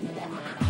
Yeah.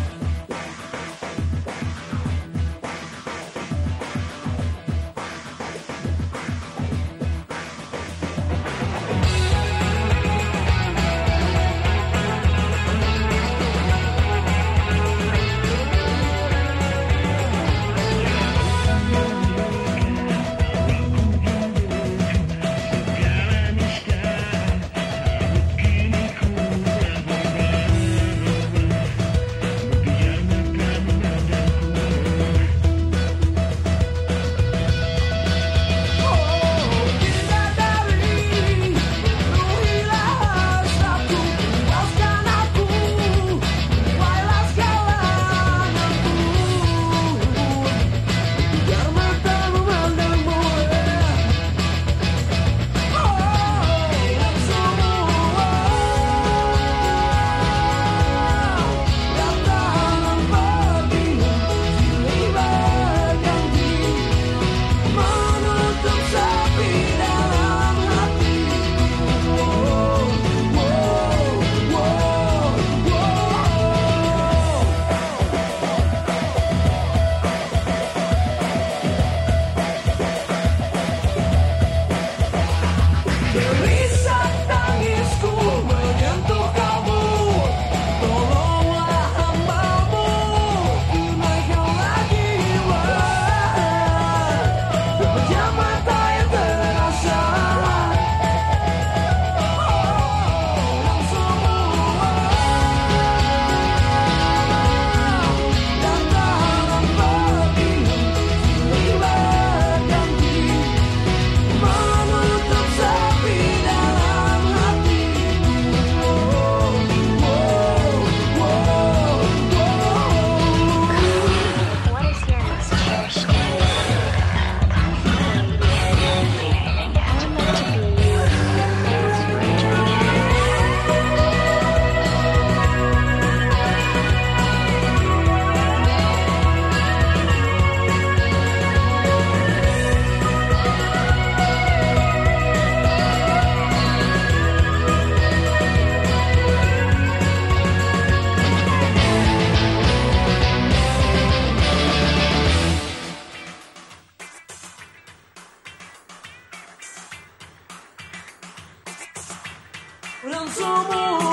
让做梦。